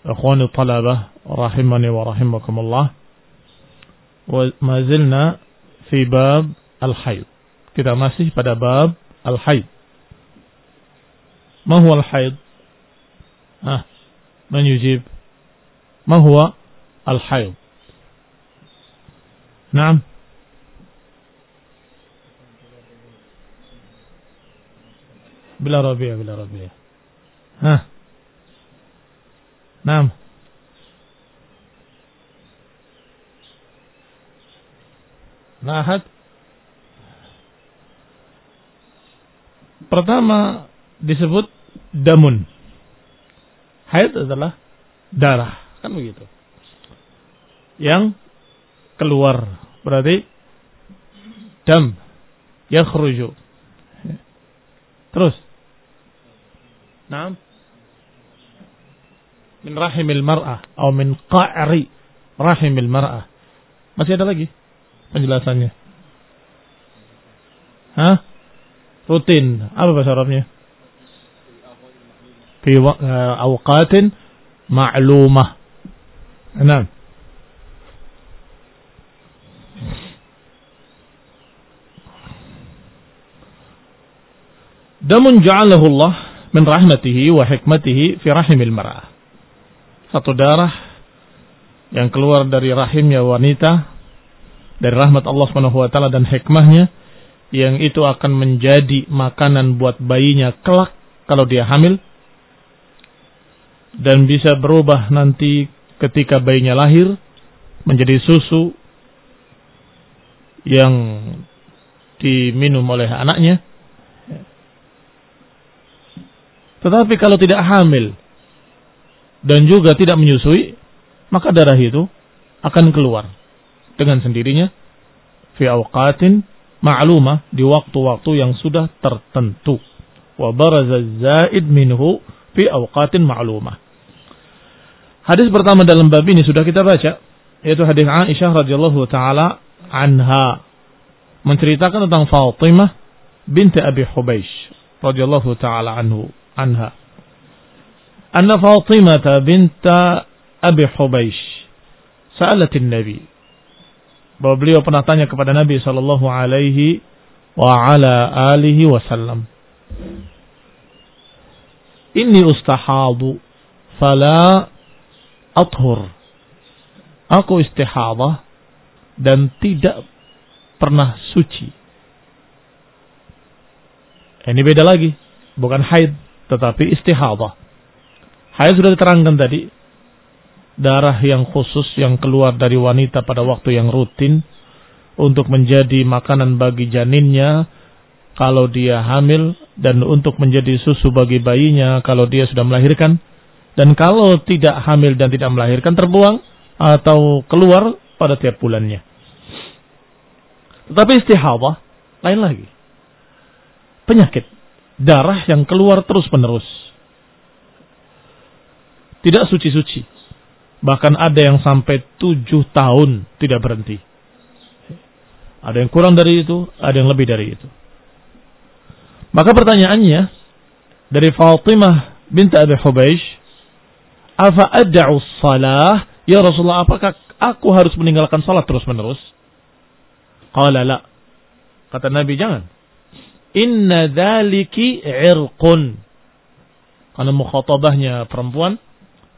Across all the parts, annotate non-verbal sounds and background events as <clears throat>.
Ikhwani talabah rahimani wa rahimakumullah. Wa ma fi bab al-haid. Kita masih pada bab al-haid. Ma huwa al-haid? Ah, man yujib? Ma huwa al-haid? Naam. Bila rabi'a bila rabi'a. Hah. Naam. Nah. Pertama disebut damun. Haid adalah darah, kan begitu. Yang keluar berarti dam yakhruju. Terus. Naam. Min rahimil mar'ah atau min qa'ri rahimil mar'ah. Masih ada lagi penjelasannya. Hah? Rutin. Apa bahasa Arabnya? Fi awqatin ma'lumah. Naam. Damun ja'alahu Allah min rahmatihi wa hikmatihi fi rahimil mar'ah. Satu darah yang keluar dari rahimnya wanita dari rahmat Allah Subhanahu wa taala dan hikmahnya yang itu akan menjadi makanan buat bayinya kelak kalau dia hamil dan bisa berubah nanti ketika bayinya lahir menjadi susu yang diminum oleh anaknya. Tetapi kalau tidak hamil dan juga tidak menyusui, maka darah itu akan keluar dengan sendirinya fi awqatin ma'lumah di waktu-waktu yang sudah tertentu. Wa baraza zaid minhu fi awqatin ma'lumah. Hadis pertama dalam bab ini sudah kita baca yaitu hadis Aisyah radhiyallahu taala anha menceritakan tentang Fatimah binti Abi Hubaysh radhiyallahu taala anhu anha anna Fatimah binta Abi Hubaish sa'alatin Nabi bahwa beliau pernah tanya kepada Nabi sallallahu alaihi wa ala alihi wasallam Inni ustahadu fala athur Aku istihadah dan tidak pernah suci. Ini beda lagi, bukan haid tetapi istihadah. Haid sudah diterangkan tadi, darah yang khusus yang keluar dari wanita pada waktu yang rutin untuk menjadi makanan bagi janinnya kalau dia hamil dan untuk menjadi susu bagi bayinya kalau dia sudah melahirkan dan kalau tidak hamil dan tidak melahirkan terbuang atau keluar pada tiap bulannya. Tetapi istihadah lain lagi. Penyakit darah yang keluar terus-menerus. Tidak suci-suci. Bahkan ada yang sampai tujuh tahun tidak berhenti. Ada yang kurang dari itu, ada yang lebih dari itu. Maka pertanyaannya dari Fatimah binti Abi Hubeish, "Afa ad'u salah? Ya Rasulullah, apakah aku harus meninggalkan salat terus-menerus?" Qala la. Kata Nabi, "Jangan. Inna dzaliki 'irqun." Karena mukhatabahnya perempuan,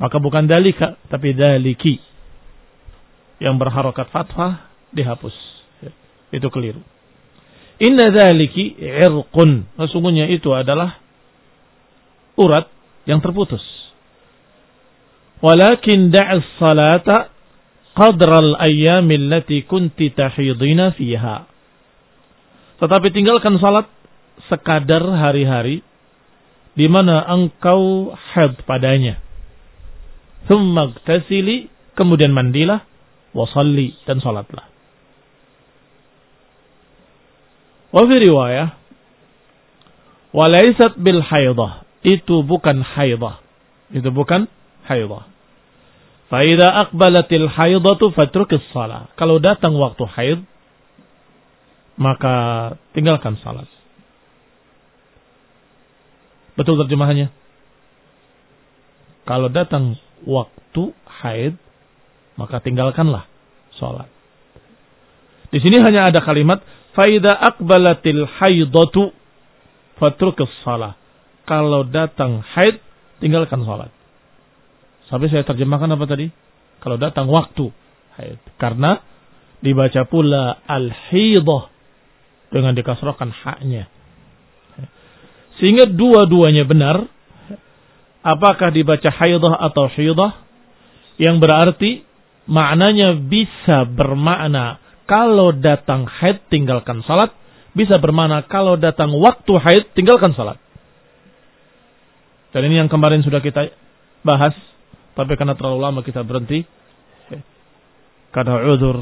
maka bukan dalika, tapi daliki. Yang berharokat fathah dihapus. Itu keliru. Inna dzaliki irqun. Sesungguhnya itu adalah urat yang terputus. Walakin da'as salata qadra al-ayyam kunti tahidina fiha. Tetapi tinggalkan salat sekadar hari-hari di mana engkau haid padanya. Thumma kemudian mandilah, wasalli dan salatlah. Wa fi riwayah Walaisat bil haidah. Itu bukan haidah. Itu bukan haidah. Faida akbalatil haidatu fatrukis salah. Kalau datang waktu haid, maka tinggalkan salat. Betul terjemahannya? Kalau datang waktu haid, maka tinggalkanlah salat. Di sini hanya ada kalimat Faida akbalatil haidatu fatrukus salah. Kalau datang haid, tinggalkan salat. Sampai saya terjemahkan apa tadi? Kalau datang waktu haid. Karena dibaca pula al-hidah dengan dikasrohkan haknya. Sehingga dua-duanya benar. Apakah dibaca haidah atau hidah? Yang berarti maknanya bisa bermakna kalau datang haid tinggalkan salat, bisa bermana kalau datang waktu haid tinggalkan salat. Dan ini yang kemarin sudah kita bahas, tapi karena terlalu lama kita berhenti, karena udur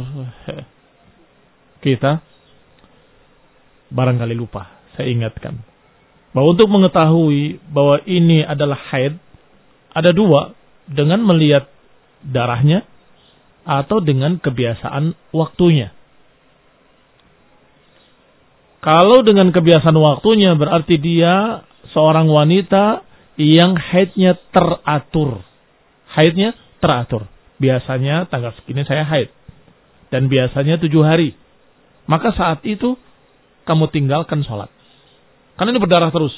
kita barangkali lupa. Saya ingatkan bahwa untuk mengetahui bahwa ini adalah haid ada dua dengan melihat darahnya atau dengan kebiasaan waktunya. Kalau dengan kebiasaan waktunya berarti dia seorang wanita yang haidnya teratur. Haidnya teratur. Biasanya tanggal segini saya haid. Dan biasanya tujuh hari. Maka saat itu kamu tinggalkan sholat. Karena ini berdarah terus.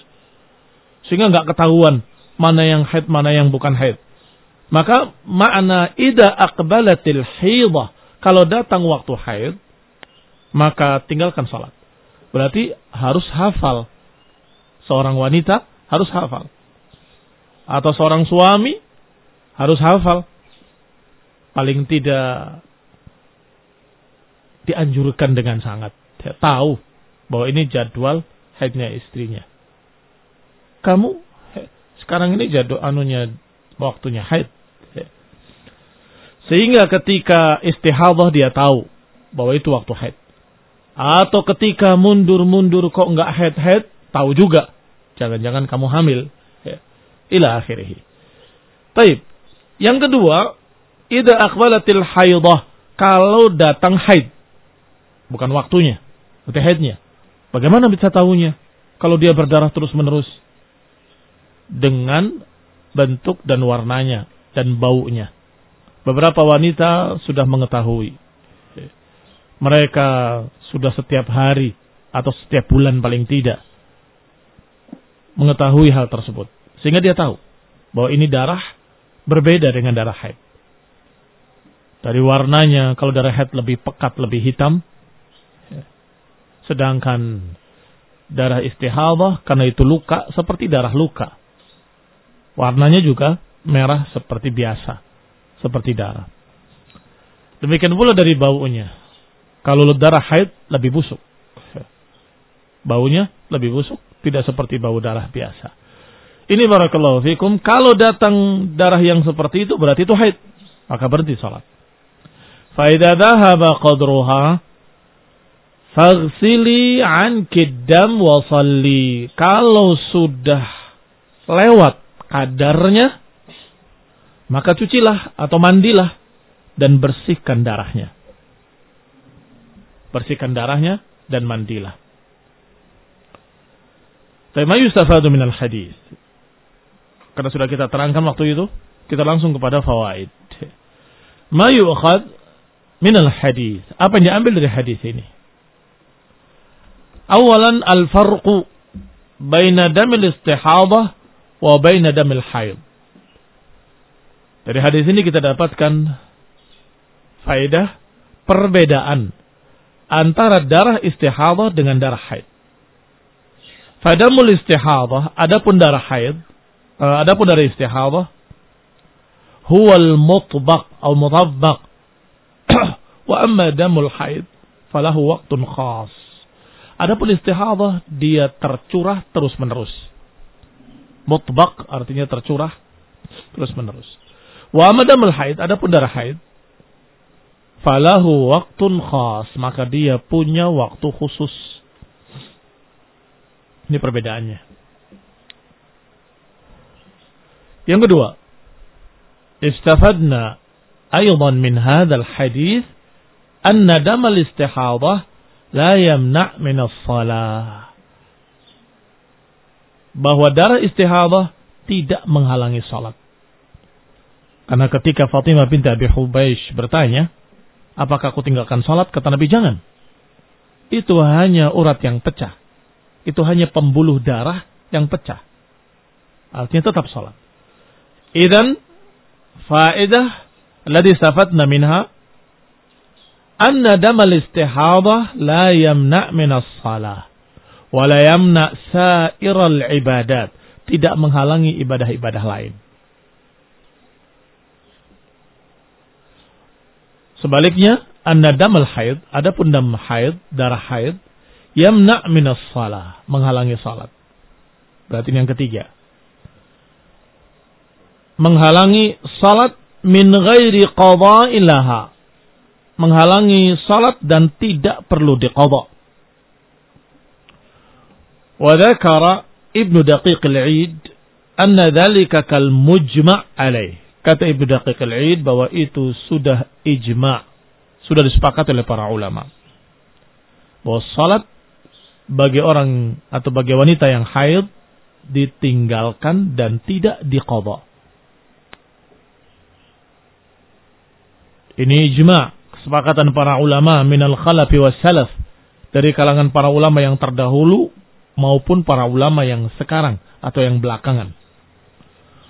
Sehingga nggak ketahuan mana yang haid, mana yang bukan haid. Maka makna ida akbalatil hidah. Kalau datang waktu haid, maka tinggalkan sholat. Berarti harus hafal. Seorang wanita harus hafal. Atau seorang suami harus hafal. Paling tidak dianjurkan dengan sangat. Dia tahu bahwa ini jadwal haidnya istrinya. Kamu sekarang ini jadwal anunya waktunya haid. Sehingga ketika istihadah dia tahu bahwa itu waktu haid. Atau ketika mundur-mundur kok nggak head-head, tahu juga. Jangan-jangan kamu hamil. Ila akhirih. Taib. Yang kedua, ida akbalatil haidah. Kalau datang haid. Bukan waktunya. Berarti haidnya. Bagaimana bisa tahunya? Kalau dia berdarah terus-menerus. Dengan bentuk dan warnanya. Dan baunya. Beberapa wanita sudah mengetahui. Mereka sudah setiap hari atau setiap bulan paling tidak mengetahui hal tersebut. Sehingga dia tahu bahwa ini darah berbeda dengan darah haid. Dari warnanya, kalau darah haid lebih pekat, lebih hitam. Sedangkan darah istihadah, karena itu luka, seperti darah luka. Warnanya juga merah seperti biasa. Seperti darah. Demikian pula dari baunya. Kalau darah haid lebih busuk. <laughs> Baunya lebih busuk, tidak seperti bau darah biasa. Ini barakallahu fikum, kalau datang darah yang seperti itu berarti itu haid, maka berhenti salat. Fa idza dhahaba qadruha faghsili anki dam wa salli. Kalau sudah lewat kadarnya, maka cucilah atau mandilah dan bersihkan darahnya bersihkan darahnya dan mandilah. Tapi ma yustafadu minal hadis. Karena sudah kita terangkan waktu itu, kita langsung kepada fawaid. Ma yu'khad minal hadis. Apa yang diambil dari hadis ini? Awalan al-farqu baina damil istihadah wa baina damil haid. Dari hadis ini kita dapatkan faedah perbedaan antara darah istihadah dengan darah haid. Fadamul istihadah, adapun darah haid, uh, adapun darah istihadah, huwal mutbaq atau mutabbaq. <clears throat> Wa amma damul haid, falahu waktun khas. Adapun istihadah, dia tercurah terus menerus. Mutbaq artinya tercurah terus menerus. Wa amma damul haid, adapun darah haid, falahu waktun khas, maka dia punya waktu khusus. Ini perbedaannya. Yang kedua, istafadna aydan min hadzal hadis anna damal istihadah la yamna' min as-salah. Bahwa darah istihadah tidak menghalangi salat. Karena ketika Fatimah binti Abi Hubaysh bertanya, Apakah aku tinggalkan sholat? Kata Nabi, jangan. Itu hanya urat yang pecah. Itu hanya pembuluh darah yang pecah. Artinya tetap sholat. Idan faedah ladhi safatna minha anna damal istihadah la yamna minas salah wa la yamna sairal ibadat tidak menghalangi ibadah-ibadah lain Sebaliknya, anna damal haid, adapun dam haid, darah haid, yamna minas salah, menghalangi salat. Berarti yang ketiga. Menghalangi salat min ghairi qada'ilaha. Menghalangi salat dan tidak perlu diqadha. Wa dzakara Ibnu Daqiq al-Eid anna dhalika kal mujma' alaih. Kata Ibnu Daqiq al-Aid bahwa itu sudah ijma, sudah disepakati oleh para ulama. Bahwa salat bagi orang atau bagi wanita yang haid ditinggalkan dan tidak diqadha. Ini ijma, kesepakatan para ulama minal khalafi was salaf dari kalangan para ulama yang terdahulu maupun para ulama yang sekarang atau yang belakangan.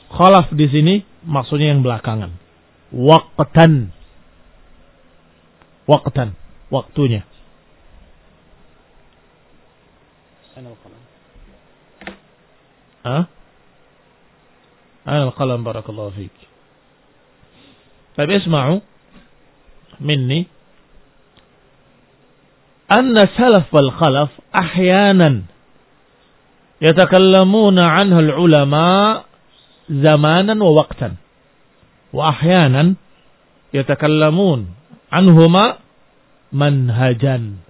Khalaf di sini maksudnya yang belakangan. Waqtan. Waqtan. Waktunya. Hah? Ana al-qalam barakallahu fik. Tapi minni. Anna salaf wal khalaf ahyanan yatakallamuna anha al ulama zamanan wa waqtan. Wa ahyanan yatakallamun anhuma manhajan.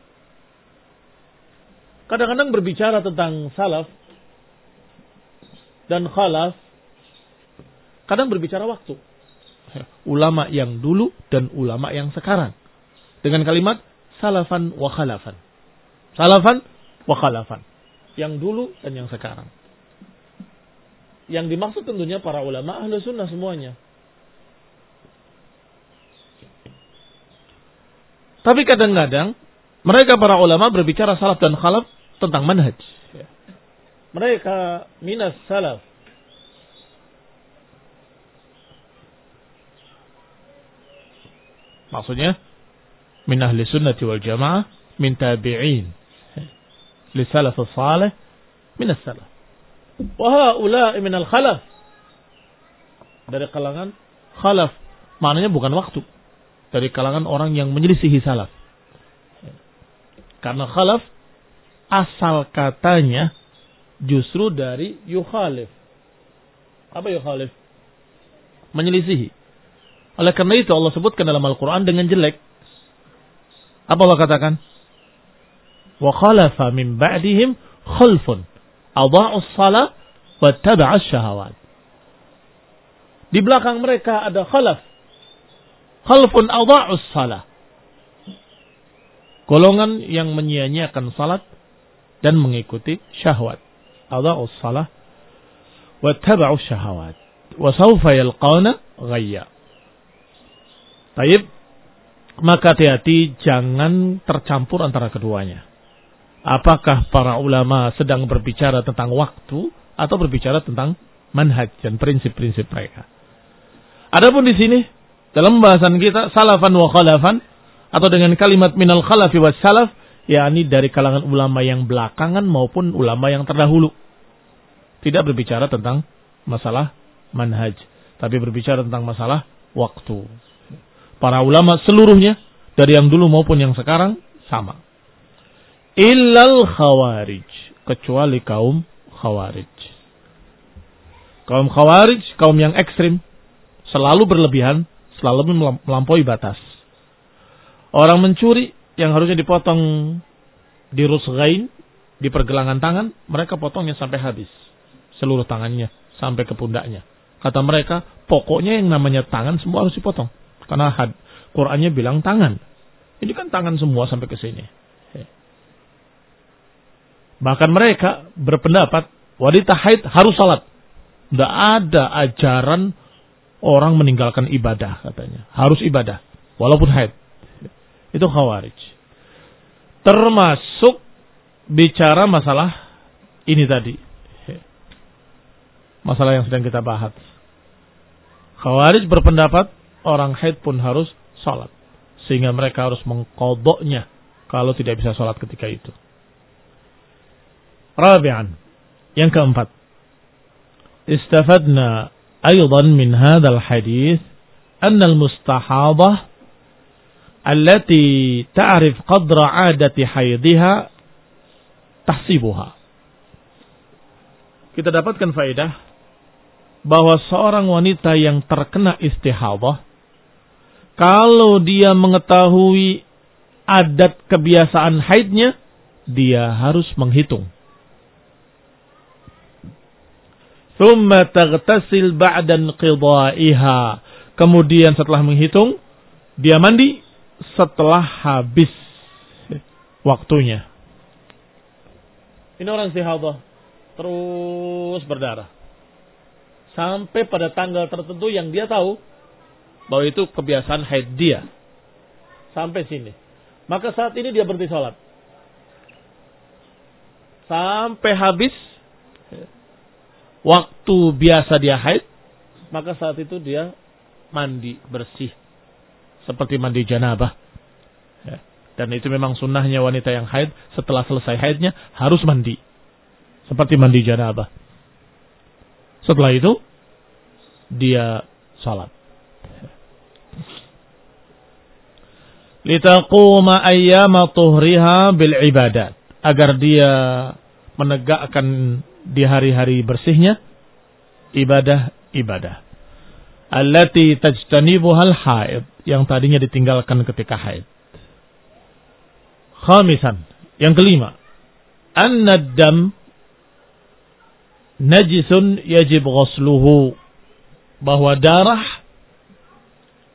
Kadang-kadang berbicara tentang salaf dan khalaf kadang berbicara waktu. Ulama yang dulu dan ulama yang sekarang. Dengan kalimat salafan wa khalafan. Salafan wa khalafan. Yang dulu dan yang sekarang. Yang dimaksud tentunya para ulama ahlu sunnah semuanya. Tapi kadang-kadang mereka para ulama berbicara salaf dan khalaf tentang manhaj. Mereka minas salaf. Maksudnya min ahli sunnati wal jamaah min tabi'in li salaf salih min salaf. Wahai min al khalaf. Dari kalangan khalaf. Maknanya bukan waktu. Dari kalangan orang yang menyelisihi salaf. Karena khalaf asal katanya justru dari yukhalif. Apa yukhalif? Menyelisihi. Oleh karena itu Allah sebutkan dalam Al-Quran dengan jelek. Apa Allah katakan? Wa khalafa min ba'dihim khulfun. Adha'us salah wa taba'as syahawat. Di belakang mereka ada khalaf. Khalfun adha'us salah. Golongan yang menyia-nyiakan salat dan mengikuti syahwat. Adha'us salah wa taba'us syahawat. Wa sawfa yalqawna ghayya. Taib, maka hati-hati jangan tercampur antara keduanya. Apakah para ulama sedang berbicara tentang waktu atau berbicara tentang manhaj dan prinsip-prinsip mereka. Adapun di sini dalam bahasan kita salafan wa khalafan atau dengan kalimat minal khalafi was salaf yakni dari kalangan ulama yang belakangan maupun ulama yang terdahulu. Tidak berbicara tentang masalah manhaj, tapi berbicara tentang masalah waktu. Para ulama seluruhnya dari yang dulu maupun yang sekarang sama. Illal khawarij, kecuali kaum khawarij. Kaum khawarij, kaum yang ekstrim, selalu berlebihan, selalu melampaui batas. Orang mencuri yang harusnya dipotong di rusgain, di pergelangan tangan, mereka potongnya sampai habis. Seluruh tangannya, sampai ke pundaknya. Kata mereka, pokoknya yang namanya tangan semua harus dipotong. Karena had, Qurannya bilang tangan. Ini kan tangan semua sampai ke sini. Bahkan mereka berpendapat wanita haid harus salat. Tidak ada ajaran orang meninggalkan ibadah katanya. Harus ibadah. Walaupun haid. Itu khawarij. Termasuk bicara masalah ini tadi. Masalah yang sedang kita bahas. Khawarij berpendapat orang haid pun harus sholat. Sehingga mereka harus mengkodoknya kalau tidak bisa sholat ketika itu. Rabi'an. Yang keempat. Istafadna aydan min hadal hadith anna al-mustahadah allati ta'rif qadra 'adati haidha tahsibuha. Kita dapatkan faedah bahwa seorang wanita yang terkena istihadah kalau dia mengetahui adat kebiasaan haidnya, dia harus menghitung. Thumma taghtasil ba'dan qidaiha. Kemudian setelah menghitung, dia mandi setelah habis waktunya. Ini orang istihadah terus berdarah. Sampai pada tanggal tertentu yang dia tahu bahwa itu kebiasaan haid dia. Sampai sini. Maka saat ini dia berhenti sholat. Sampai habis waktu biasa dia haid, maka saat itu dia mandi bersih. Seperti mandi janabah. Ya. Dan itu memang sunnahnya wanita yang haid setelah selesai haidnya harus mandi. Seperti mandi janabah. Setelah itu dia sholat. Litaquma ayyama tuhriha bil ibadat. Agar dia menegakkan di hari-hari bersihnya ibadah-ibadah allati tajtanibuhal haid yang tadinya ditinggalkan ketika haid. Khamisan yang kelima. Anna dam najisun yajib ghusluhu bahwa darah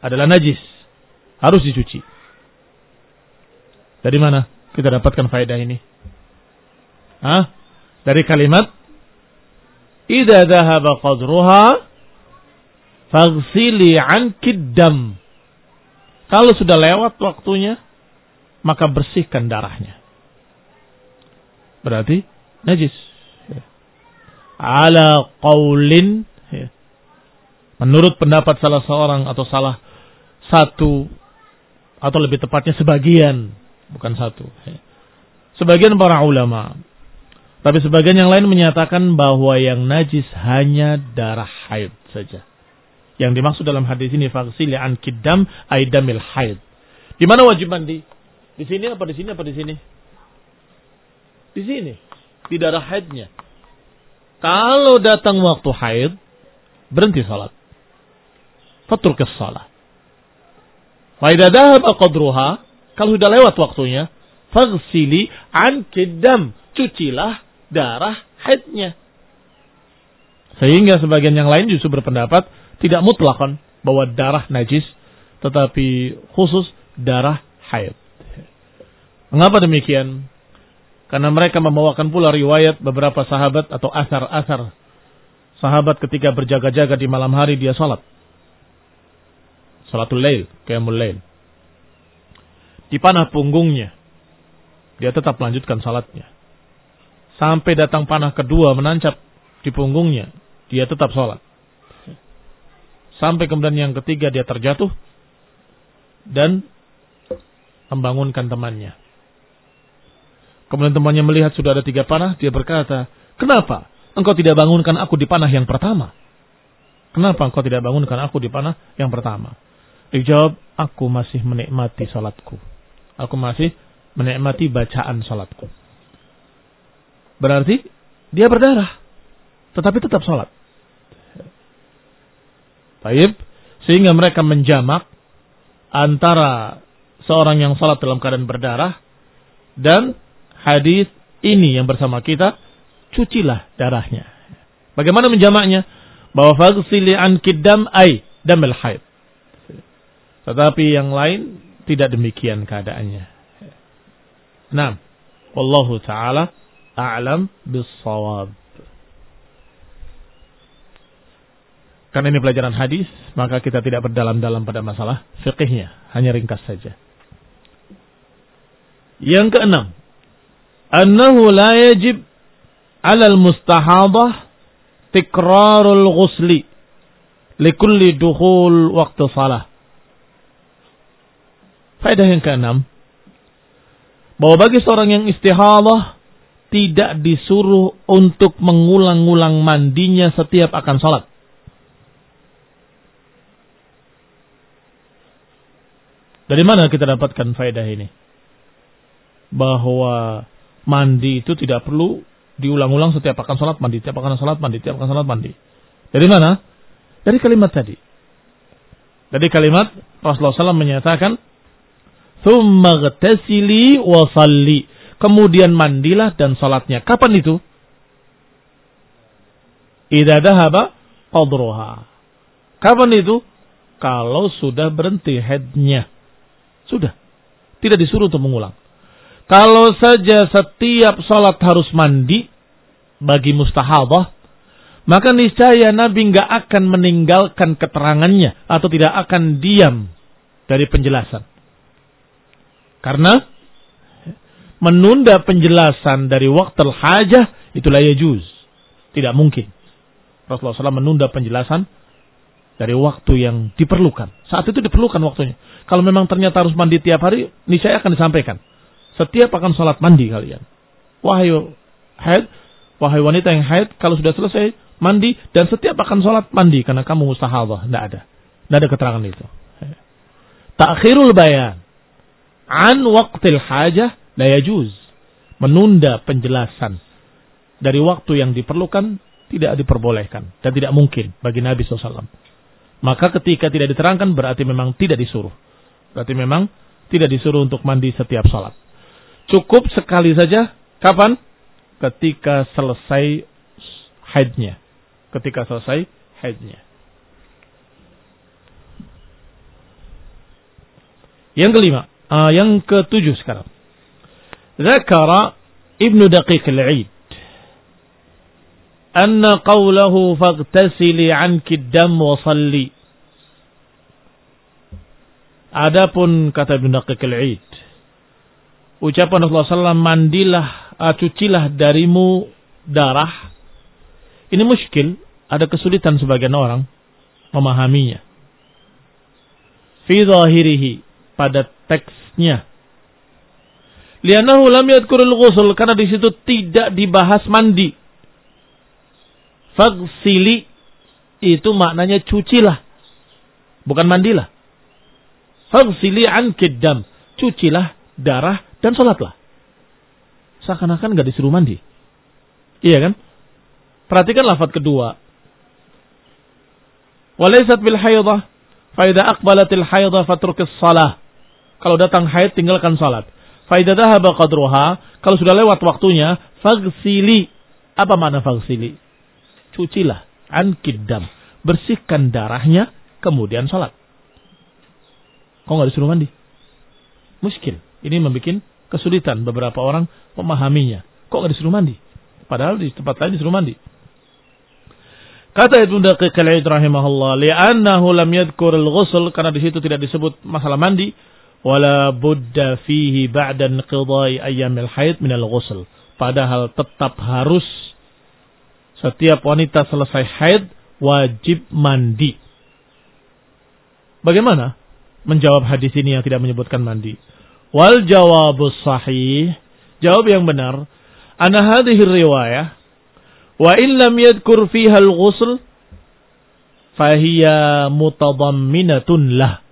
adalah najis harus dicuci dari mana kita dapatkan faedah ini? Hah? Dari kalimat Idza dhahaba qadruha faghsili anki. Kalau sudah lewat waktunya, maka bersihkan darahnya. Berarti najis. Ala qaulin menurut pendapat salah seorang atau salah satu atau lebih tepatnya sebagian bukan satu. Sebagian para ulama, tapi sebagian yang lain menyatakan bahwa yang najis hanya darah haid saja. Yang dimaksud dalam hadis ini faksili an kidam aidamil haid. Di mana wajib mandi? Di sini apa di sini apa di sini? Di sini. Di darah haidnya. Kalau datang waktu haid, berhenti salat. Fatruk salat. Faidah dahab qadruha, kalau sudah lewat waktunya, fagsili an kidam, cucilah darah haidnya. Sehingga sebagian yang lain justru berpendapat tidak mutlakon bahwa darah najis, tetapi khusus darah haid. Mengapa demikian? Karena mereka membawakan pula riwayat beberapa sahabat atau asar-asar. Sahabat ketika berjaga-jaga di malam hari dia salat. Salatul lail, qiyamul lail. Di panah punggungnya. Dia tetap melanjutkan salatnya. Sampai datang panah kedua menancap di punggungnya. Dia tetap salat. Sampai kemudian yang ketiga dia terjatuh. Dan membangunkan temannya Kemudian temannya melihat sudah ada tiga panah, dia berkata, Kenapa engkau tidak bangunkan aku di panah yang pertama? Kenapa engkau tidak bangunkan aku di panah yang pertama? Dijawab, aku masih menikmati salatku. Aku masih menikmati bacaan salatku. Berarti dia berdarah, tetapi tetap salat. Taib, sehingga mereka menjamak antara seorang yang salat dalam keadaan berdarah dan hadis ini yang bersama kita, cucilah darahnya. Bagaimana menjamaknya? Bahwa fagsili an kidam ay damil haid. Tetapi yang lain tidak demikian keadaannya. Nah, wallahu taala a'lam bis-shawab. Karena ini pelajaran hadis, maka kita tidak berdalam-dalam pada masalah fikihnya, hanya ringkas saja. Yang keenam, annahu la yajib 'ala al-mustahadah tikrarul ghusli likulli dukhul waktu salah. Faedah yang keenam, bahwa bagi seorang yang istihadah tidak disuruh untuk mengulang-ulang mandinya setiap akan sholat. Dari mana kita dapatkan faedah ini? Bahwa mandi itu tidak perlu diulang-ulang setiap akan sholat mandi, setiap akan sholat mandi, setiap akan sholat mandi. Dari mana? Dari kalimat tadi. Dari kalimat Rasulullah SAW menyatakan, Thumma gtasili wa salli. Kemudian mandilah dan sholatnya. Kapan itu? Idza dahaba qadruha. Kapan itu? Kalau sudah berhenti headnya. Sudah. Tidak disuruh untuk mengulang. Kalau saja setiap sholat harus mandi bagi mustahadah, maka niscaya Nabi nggak akan meninggalkan keterangannya atau tidak akan diam dari penjelasan. Karena menunda penjelasan dari waktu hajah itulah yajuz. Tidak mungkin. Rasulullah SAW menunda penjelasan dari waktu yang diperlukan. Saat itu diperlukan waktunya. Kalau memang ternyata harus mandi tiap hari, niscaya akan disampaikan. Setiap akan sholat mandi kalian. Wahai haid, wahai wanita yang haid, kalau sudah selesai mandi dan setiap akan sholat mandi karena kamu mustahadah. Tidak ada. Tidak ada keterangan itu. Takhirul bayan an waktil hajah la yajuz. Menunda penjelasan dari waktu yang diperlukan tidak diperbolehkan dan tidak mungkin bagi Nabi SAW. Maka ketika tidak diterangkan berarti memang tidak disuruh. Berarti memang tidak disuruh untuk mandi setiap sholat. Cukup sekali saja. Kapan? Ketika selesai haidnya. Ketika selesai haidnya. Yang kelima. Uh, yang ketujuh sekarang. Zakara Ibnu Daqiq al-Aid. Anna qawlahu faghtasili anki dam wa salli. Adapun kata Ibnu Daqiq al-Aid ucapan Rasulullah SAW, mandilah, uh, cucilah darimu darah. Ini muskil, ada kesulitan sebagian orang memahaminya. Fi zahirihi, pada teksnya. Lianahu lam yadkurul ghusl, karena di situ tidak dibahas mandi. Fagsili, itu maknanya cucilah. Bukan mandilah. Fagsili an kiddam. Cucilah darah dan sholatlah. seakan-akan nggak disuruh mandi. Iya kan? Perhatikan lafaz kedua. Walaysat bil haidah fa idza aqbalatil haidah fatrukis salah. Kalau datang haid tinggalkan salat. Fa idza dhahaba qadruha, kalau sudah lewat waktunya, fagsili. Apa makna fagsili? Cucilah an kiddam. Bersihkan darahnya kemudian salat. Kok nggak disuruh mandi? Muskil. Ini membuat kesulitan beberapa orang memahaminya. Kok nggak disuruh mandi? Padahal di tempat lain disuruh mandi. Kata Ibnu Daqiq al rahimahullah, li'annahu lam yadhkur al-ghusl karena di situ tidak disebut masalah mandi, wala budda fihi ba'da inqidai ayyamil haid min al-ghusl. Padahal tetap harus setiap wanita selesai haid wajib mandi. Bagaimana menjawab hadis ini yang tidak menyebutkan mandi? Wal jawabus sahih, jawab yang benar, ana hadhihi riwayah Wa in lam yadhkur fiha al-ghusl fahiya mutadamminatun lah.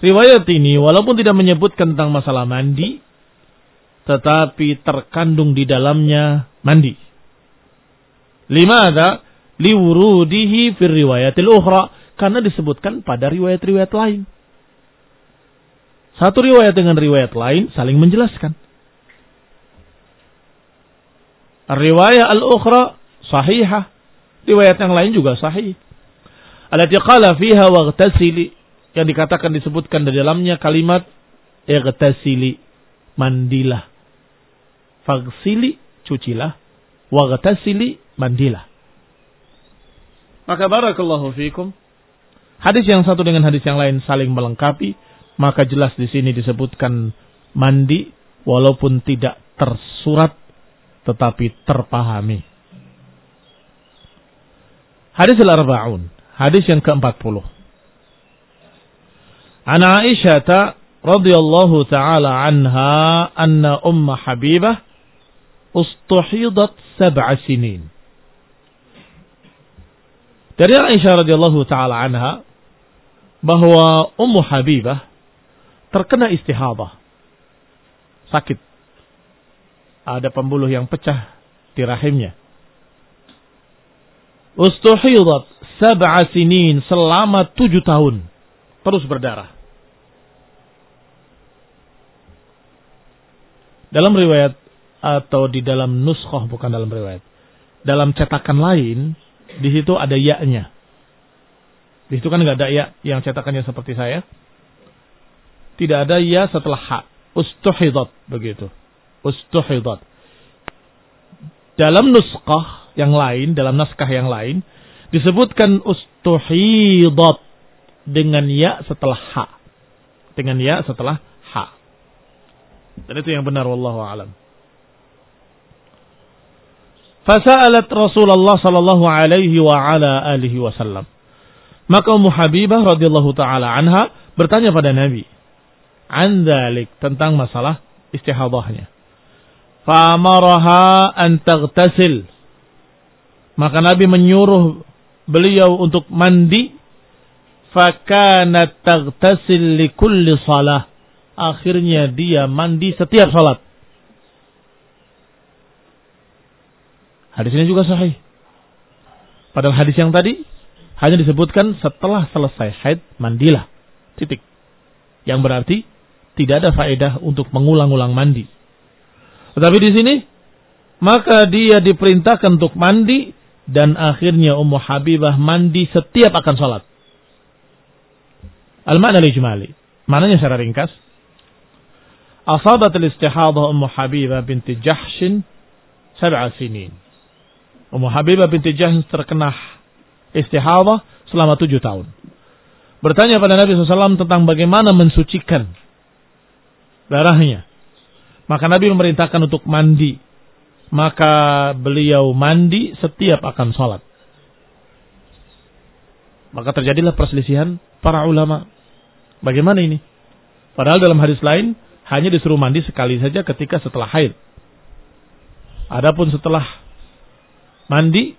Riwayat ini walaupun tidak menyebutkan tentang masalah mandi tetapi terkandung di dalamnya mandi. Lima ada liwurudihi fir riwayatil ukhra karena disebutkan pada riwayat-riwayat lain. Satu riwayat dengan riwayat lain saling menjelaskan. Riwayat al-ukhra sahihah. Riwayat yang lain juga sahih. Alati qala fiha waghtasili yang dikatakan disebutkan di dalamnya kalimat ightasili mandilah. Fagsili cucilah. Waghtasili mandilah. Maka barakallahu fikum. Hadis yang satu dengan hadis yang lain saling melengkapi, maka jelas di sini disebutkan mandi walaupun tidak tersurat tetapi terpahami. Hadis al-arba'un, hadis yang ke-40. An Aisyah radhiyallahu taala anha anna umma Habibah ustuhidat sab'a sinin. Dari Aisyah radhiyallahu taala anha bahwa Ummu Habibah terkena istihadah. Sakit ada pembuluh yang pecah di rahimnya. Ustuhidat sab'a sinin selama tujuh tahun. Terus berdarah. Dalam riwayat atau di dalam nuskhoh bukan dalam riwayat. Dalam cetakan lain di situ ada ya-nya. Di situ kan nggak ada ya yang cetakannya seperti saya. Tidak ada ya setelah ha. Ustuhidat begitu ustuhidat. Dalam nuskah yang lain, dalam naskah yang lain, disebutkan ustuhidat dengan ya setelah ha. Dengan ya setelah. Dan itu yang benar wallahu alam. Fasa'alat Rasulullah sallallahu alaihi wa ala alihi wasallam. Maka Ummu Habibah radhiyallahu taala anha bertanya pada Nabi an tentang masalah istihadahnya. Famaraha an taghtasil. Maka Nabi menyuruh beliau untuk mandi. Fakanat taghtasil li kulli salah. Akhirnya dia mandi setiap salat. Hadis ini juga sahih. Padahal hadis yang tadi hanya disebutkan setelah selesai haid mandilah. Titik. Yang berarti tidak ada faedah untuk mengulang-ulang mandi. Tetapi di sini maka dia diperintahkan untuk mandi dan akhirnya Ummu Habibah mandi setiap akan sholat. Al-makna ijmali. Maknanya secara ringkas. Asabat al-istihadah Ummu Habibah binti Jahshin sab'a sinin. Ummu Habibah binti Jahshin terkena istihadah selama tujuh tahun. Bertanya pada Nabi SAW tentang bagaimana mensucikan darahnya. Maka Nabi memerintahkan untuk mandi. Maka beliau mandi setiap akan sholat. Maka terjadilah perselisihan para ulama. Bagaimana ini? Padahal dalam hadis lain hanya disuruh mandi sekali saja ketika setelah haid. Adapun setelah mandi,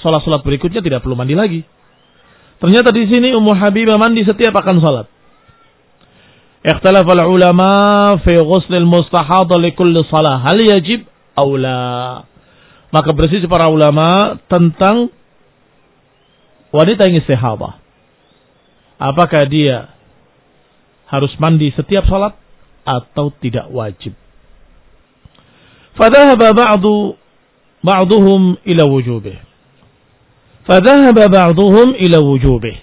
sholat-sholat berikutnya tidak perlu mandi lagi. Ternyata di sini Ummu Habibah mandi setiap akan sholat. para ulama fi ghuslil mustahad li kulli salah. Hal yajib aula. Maka bersih para ulama tentang wanita yang istihadah. Apakah dia harus mandi setiap sholat? atau tidak wajib. Fadhahaba ba'du ba'duhum ila wujubih. Fadhahaba ba'duhum ila wujubeh.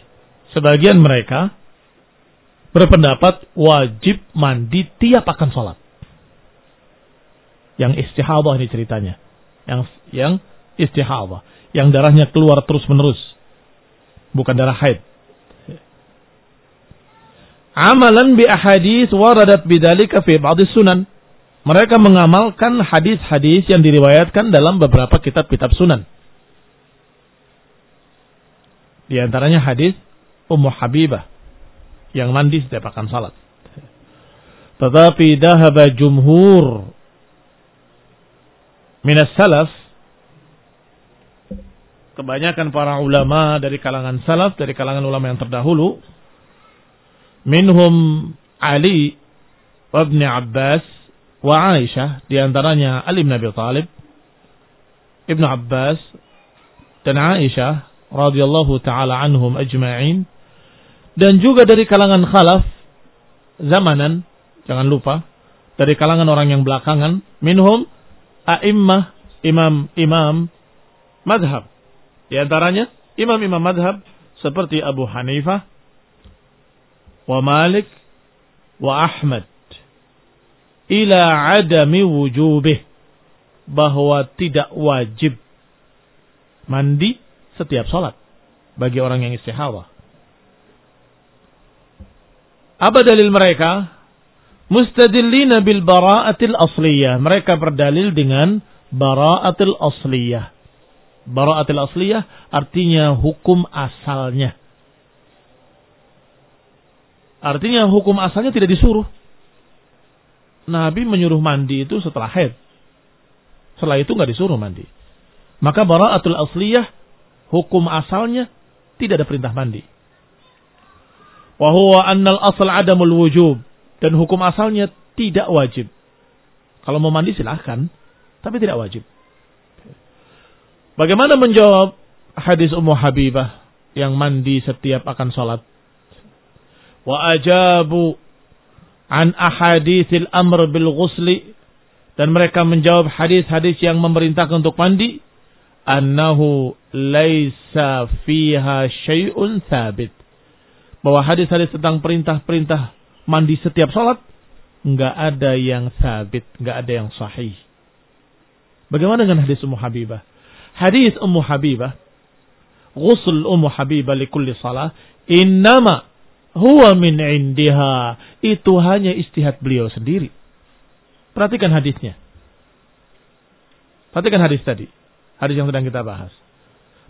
Sebagian mereka berpendapat wajib mandi tiap akan sholat. Yang istihadah ini ceritanya. Yang yang istihadah. Yang darahnya keluar terus menerus. Bukan darah haid. Amalan bi ahadis waradat bidalika fi ba'd sunan. Mereka mengamalkan hadis-hadis yang diriwayatkan dalam beberapa kitab-kitab sunan. Di antaranya hadis Ummu Habibah yang mandi setiap akan salat. Tetapi dahaba jumhur minas salaf kebanyakan para ulama dari kalangan salaf dari kalangan ulama yang terdahulu minhum Ali Ibn Abbas wa Aisyah di antaranya Ali bin Abi Thalib Ibnu Abbas dan Aisyah radhiyallahu taala anhum ajma'in. Dan juga dari kalangan khalaf zamanan jangan lupa dari kalangan orang yang belakangan minhum a'immah imam-imam madhab di antaranya imam-imam madhab seperti Abu Hanifah wa Malik wa Ahmad ila adami wujubih bahwa tidak wajib mandi setiap sholat bagi orang yang istihawa. Apa dalil mereka? Mustadillina bil bara'atil asliyah. Mereka berdalil dengan bara'atil asliyah. Bara'atil asliyah artinya hukum asalnya. Artinya hukum asalnya tidak disuruh. Nabi menyuruh mandi itu setelah haid. Setelah itu nggak disuruh mandi. Maka bara'atul asliyah hukum asalnya tidak ada perintah mandi. Wahuwa annal asal adamul wujub. Dan hukum asalnya tidak wajib. Kalau mau mandi silahkan. Tapi tidak wajib. Bagaimana menjawab hadis Ummu Habibah yang mandi setiap akan sholat? Wa ajabu an ahadithil amr bil ghusli dan mereka menjawab hadis-hadis yang memerintahkan untuk mandi annahu laisa fiha syai'un thabit bahwa hadis-hadis tentang perintah-perintah mandi setiap sholat nggak ada yang sabit, nggak ada yang sahih. Bagaimana dengan hadis Ummu Habibah? Hadis Ummu Habibah, ghusl Ummu Habibah li kulli salah, innama huwa min indiha. Itu hanya istihad beliau sendiri. Perhatikan hadisnya. Perhatikan hadis tadi. Hadis yang sedang kita bahas.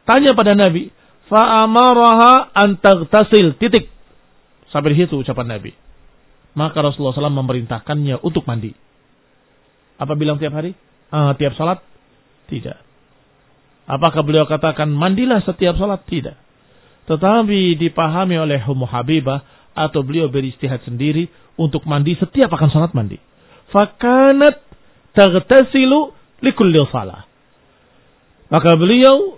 Tanya pada Nabi, fa'amaraha antagtasil titik sampai di situ ucapan Nabi maka Rasulullah SAW memerintahkannya untuk mandi apa bilang tiap hari uh, tiap salat tidak apakah beliau katakan mandilah setiap salat tidak tetapi dipahami oleh Ummu Habibah atau beliau beristihad sendiri untuk mandi setiap akan salat mandi fakanat tagtasilu likulli salah maka beliau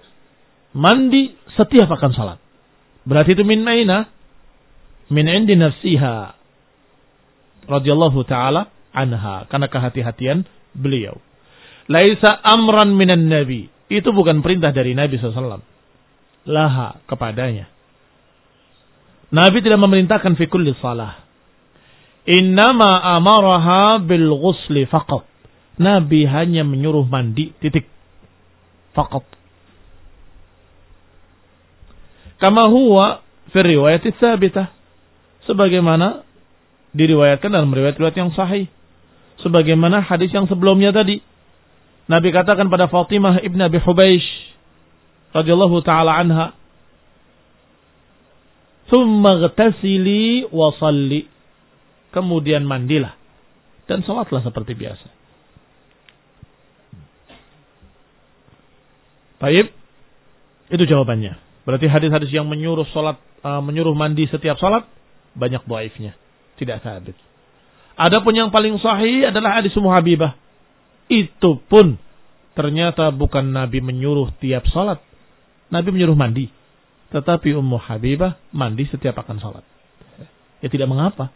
mandi setiap akan salat. Berarti itu min maina? Min indi nafsiha. radhiyallahu ta'ala anha. Karena kehati-hatian beliau. Laisa amran minan nabi. Itu bukan perintah dari Nabi SAW. Laha kepadanya. Nabi tidak memerintahkan fi kulli salah. Innama amaraha bil ghusli faqat. Nabi hanya menyuruh mandi titik. Faqat Kama huwa fi riwayat tsabitah. Sebagaimana diriwayatkan dalam riwayat-riwayat yang sahih. Sebagaimana hadis yang sebelumnya tadi. Nabi katakan pada Fatimah ibn Abi Hubeish radhiyallahu taala anha, "Tsumma ghtasili wa salli." Kemudian mandilah dan salatlah seperti biasa. Baik, itu jawabannya. Berarti hadis-hadis yang menyuruh salat uh, menyuruh mandi setiap salat banyak dhaifnya, tidak sabit. Adapun yang paling sahih adalah hadis Ummu Habibah. Itu pun ternyata bukan Nabi menyuruh tiap salat. Nabi menyuruh mandi. Tetapi Ummu Habibah mandi setiap akan salat. Ya tidak mengapa.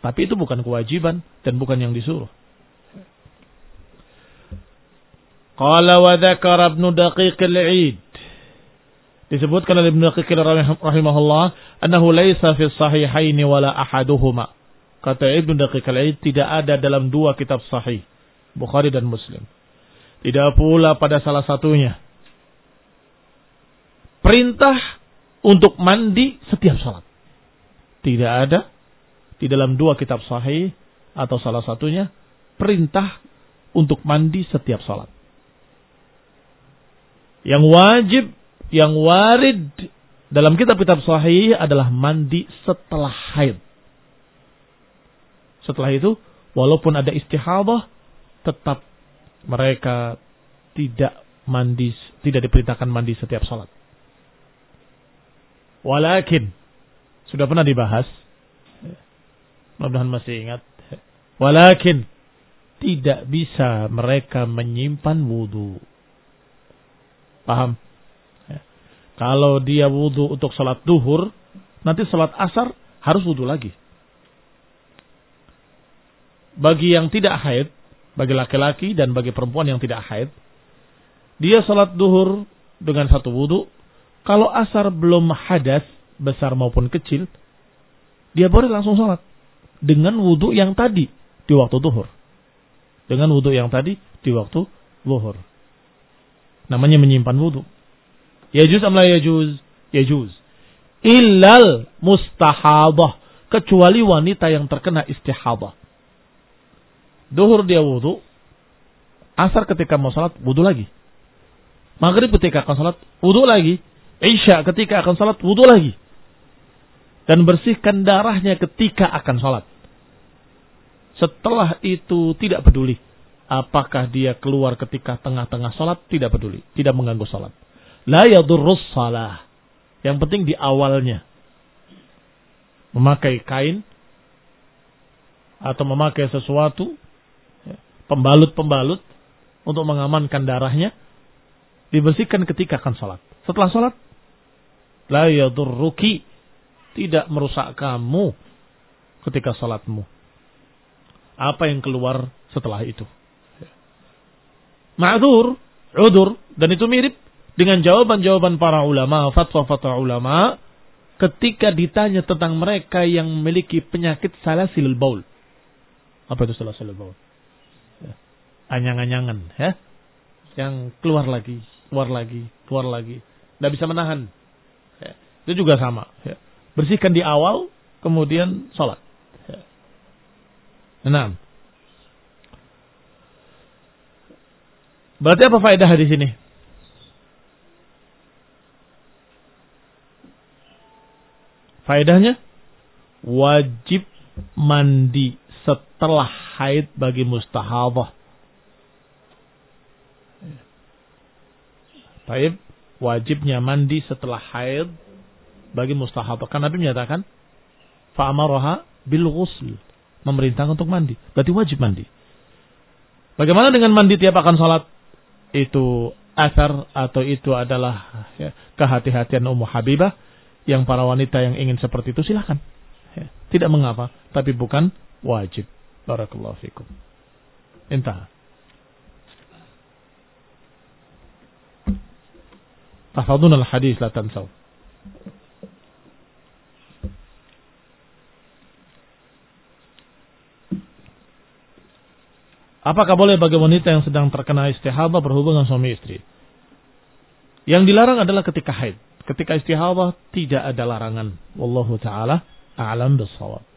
Tapi itu bukan kewajiban dan bukan yang disuruh. Qala wa dzakara Ibnu Daqiq al-Eid disebutkan oleh Ibnu Daqiq rahimahullah annahu laisa fi sahihaini wala ahaduhuma kata Ibnu Daqiq al-Eid tidak ada dalam dua kitab sahih Bukhari dan Muslim tidak pula pada salah satunya perintah untuk mandi setiap salat tidak ada di dalam dua kitab sahih atau salah satunya perintah untuk mandi setiap salat yang wajib, yang warid dalam kitab-kitab sahih adalah mandi setelah haid. Setelah itu, walaupun ada istihadah, tetap mereka tidak mandi, tidak diperintahkan mandi setiap sholat. Walakin, sudah pernah dibahas, mudah-mudahan masih ingat. Walakin, tidak bisa mereka menyimpan wudhu. Paham? Ya. Kalau dia wudhu untuk sholat duhur, nanti sholat asar harus wudhu lagi. Bagi yang tidak haid, bagi laki-laki dan bagi perempuan yang tidak haid, dia sholat duhur dengan satu wudhu. Kalau asar belum hadas, besar maupun kecil, dia boleh langsung sholat. Dengan wudhu yang tadi di waktu duhur. Dengan wudhu yang tadi di waktu duhur. Namanya menyimpan wudhu. Yajuz amla yajuz? Yajuz. Illal mustahadah. Kecuali wanita yang terkena istihadah. Duhur dia wudhu. Asar ketika mau salat, wudhu lagi. Maghrib ketika akan salat, wudhu lagi. Isya ketika akan salat, wudhu lagi. Dan bersihkan darahnya ketika akan salat. Setelah itu tidak peduli Apakah dia keluar ketika tengah-tengah sholat? Tidak peduli. Tidak mengganggu sholat. La yadurrus salah. Yang penting di awalnya. Memakai kain. Atau memakai sesuatu. Ya, pembalut-pembalut. Untuk mengamankan darahnya. Dibersihkan ketika akan sholat. Setelah sholat. La yadurruki. Tidak merusak kamu. Ketika sholatmu. Apa yang keluar setelah itu ma'dzur, udur dan itu mirip dengan jawaban-jawaban para ulama, fatwa-fatwa ulama ketika ditanya tentang mereka yang memiliki penyakit salasilul baul. Apa itu salasilul baul? Ya. Anyang-anyangan, ya. Yang keluar lagi, keluar lagi, keluar lagi. Tidak bisa menahan. Itu juga sama. Ya. Bersihkan di awal, kemudian sholat. Ya. Enam. Berarti apa faedah hadis ini? Faedahnya wajib mandi setelah haid bagi mustahadah. Baik, wajibnya mandi setelah haid bagi mustahadah. Karena Nabi menyatakan, fa'amaraha bil ghusl. Memerintahkan untuk mandi. Berarti wajib mandi. Bagaimana dengan mandi tiap akan sholat? itu asar atau itu adalah ya, kehati-hatian Ummu Habibah yang para wanita yang ingin seperti itu silahkan. Ya, tidak mengapa, tapi bukan wajib. Barakallahu fikum. Entah. Tahfadun al-hadis la tansaw. Apakah boleh bagi wanita yang sedang terkena istihadah berhubungan suami istri? Yang dilarang adalah ketika haid. Ketika istihadah tidak ada larangan. Wallahu taala a'lam bissawab.